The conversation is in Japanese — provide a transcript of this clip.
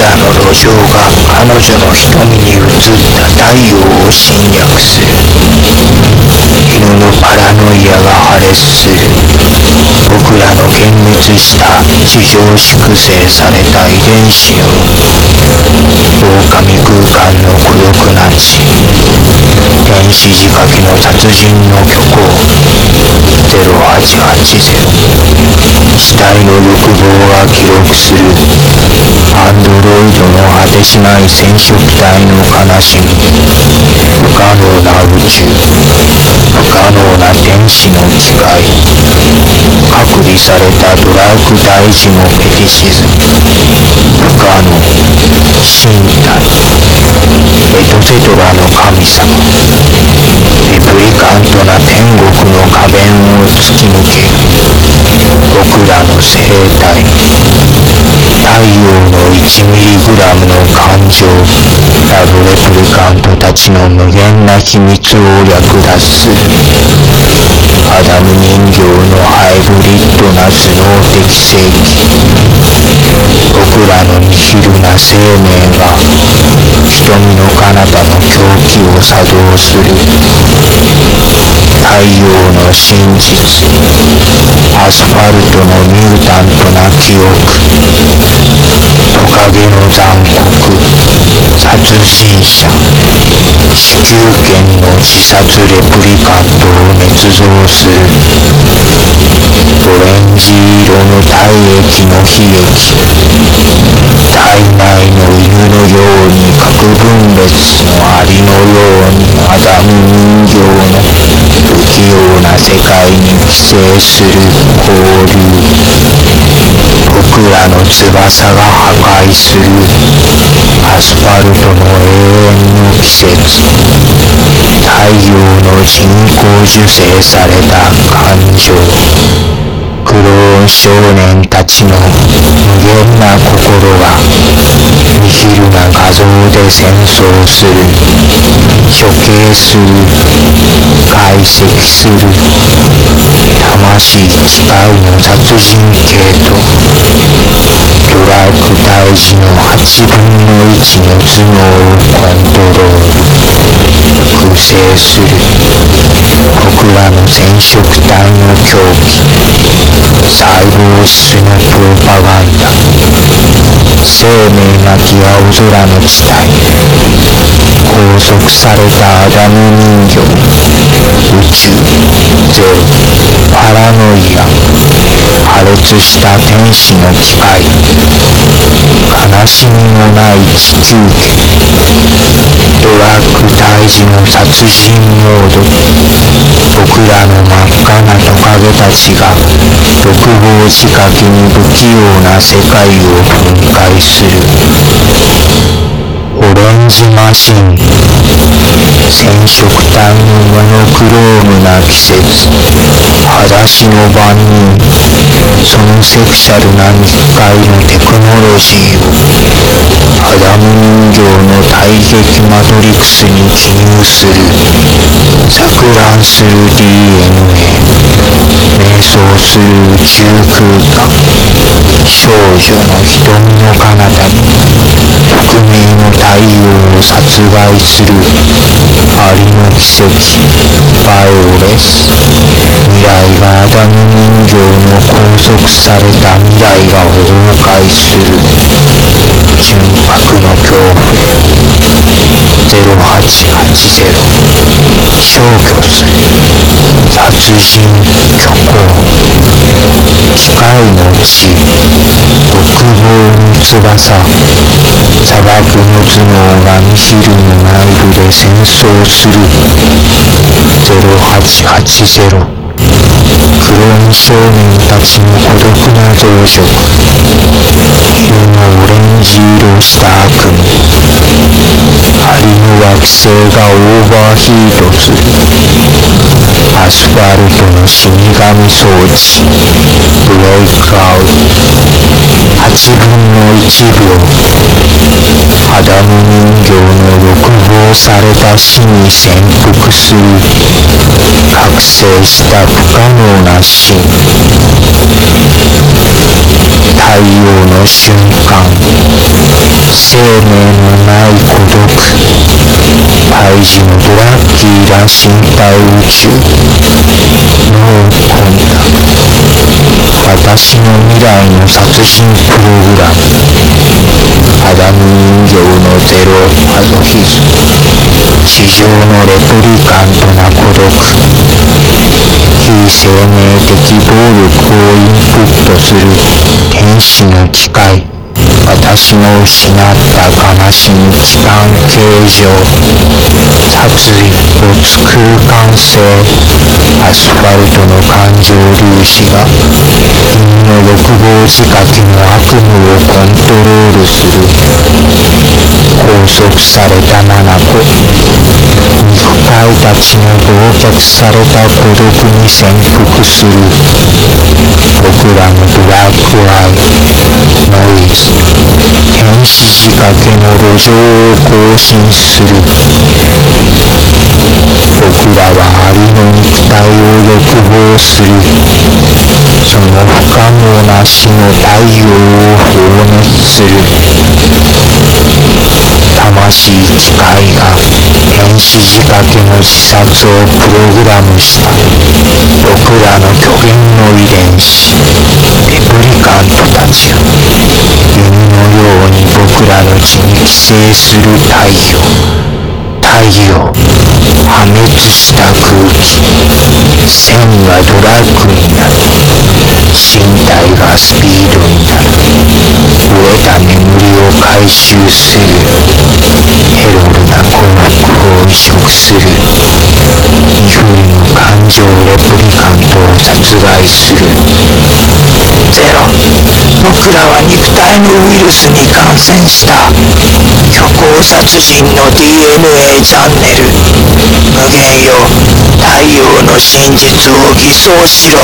らの路上が彼女の瞳に映った太陽を侵略する。犬のパラノイアが破裂する。僕らの幻滅した地上粛清された遺伝子の狼空間の孤独な地。天使仕掛けの殺人の虚構。0880死体の欲望が記録する。アンドロイドの果てしない。染色体の悲しみ不可能な宇宙不可能な天使の機械隔離されたドラッグ大事のフェティシズム不可能身体エトセトラの神様レプリカントな天国の仮面を突き抜け僕らの生態太陽の1ミリグラムの感情ラブレプリカントたちの無限な秘密を略奪する。アダム人形のハイブリッドな頭脳的正義。僕らのニヒルな生命が瞳の彼方の狂気を作動する。太陽の真実。アスファルトのミュータントな。記憶トカゲの残酷殺人者。子宮圏の自殺レプリカントを捏造する。オレンジ色の体液の悲劇体内の犬のように核分裂のアリのようにアダム人形の不器用な世界に寄生する交流僕らの翼が破壊するアスファルトの永遠の季節太陽の人工授精された感情。クローン少年たちの無限な心がニヒルな画像で戦争する。処刑する解析する魂機械の殺人系統ドラッグ大事の8分の1の頭脳をコントロール複製する僕らの染色体の狂気。細胞質のプロパガンダ。生命なき青空の地帯拘束されたアダム人形宇宙ゼロパラノイア破裂した天使の機械悲しみのない地球圏ドラッグ退治の殺人モード僕らの真っ赤なトカゲたちが独房仕掛けに不器用な世界を分解する。オレンジマシン染色体のモノクロームな季節。裸足の番人そのセクシャルな密会のテクノロジーをアダム人形の体撃マトリクスに記入する。錯乱する DNA 瞑想する宇宙空間少女の瞳の彼方に匿名の太陽を殺害する。アリの奇跡バイオレス未来がアダム人形の拘束された未来が崩壊する純白の恐怖0880消去する殺人虚構。機械の血独房の翼砂漠の頭脳がミヒルの内部で戦争する。0880クローン少年たちの孤独な増殖昼のオレンジ色した悪夢惑星がオーバーヒートするアスファルトの死神装置ブレイクアウト8分の1秒アダム人形の欲望された死に潜伏する覚醒した不可能な死。太陽の瞬間生命のない孤独。胎児のドラッキーな身体宇宙脳を込んだ私の未来の殺人プログラム。アダム人形のゼロマゾヒズ地上のレプリカントな孤独非生命的暴力をインプットする。天使の機械私の失った悲しみ期間形状殺意没空間性アスファルトの感情粒子が君の欲望仕掛けの悪夢をコントロールする。拘束された七子肉塊たちの忘却された孤独に潜伏する。僕らのブラックアイノイズ天使仕掛けの路上を更新する。僕らはアリの肉体を欲望する。その不可能な死の太陽を放熱する。魂機械が天使仕掛けの自殺をプログラムした。僕らの虚言の遺伝子レプリカントたちよ弓のように僕らの血に寄生する太陽太陽破滅した空気線がドラッグになる身体がスピードになる飢えた眠りを回収するヘロルな幸福を移植するイフリの感情殺害する。ゼロ。僕らは肉体のウイルスに感染した。虚構殺人の DNA チャンネル。無限よ。太陽の真実を偽装しろ。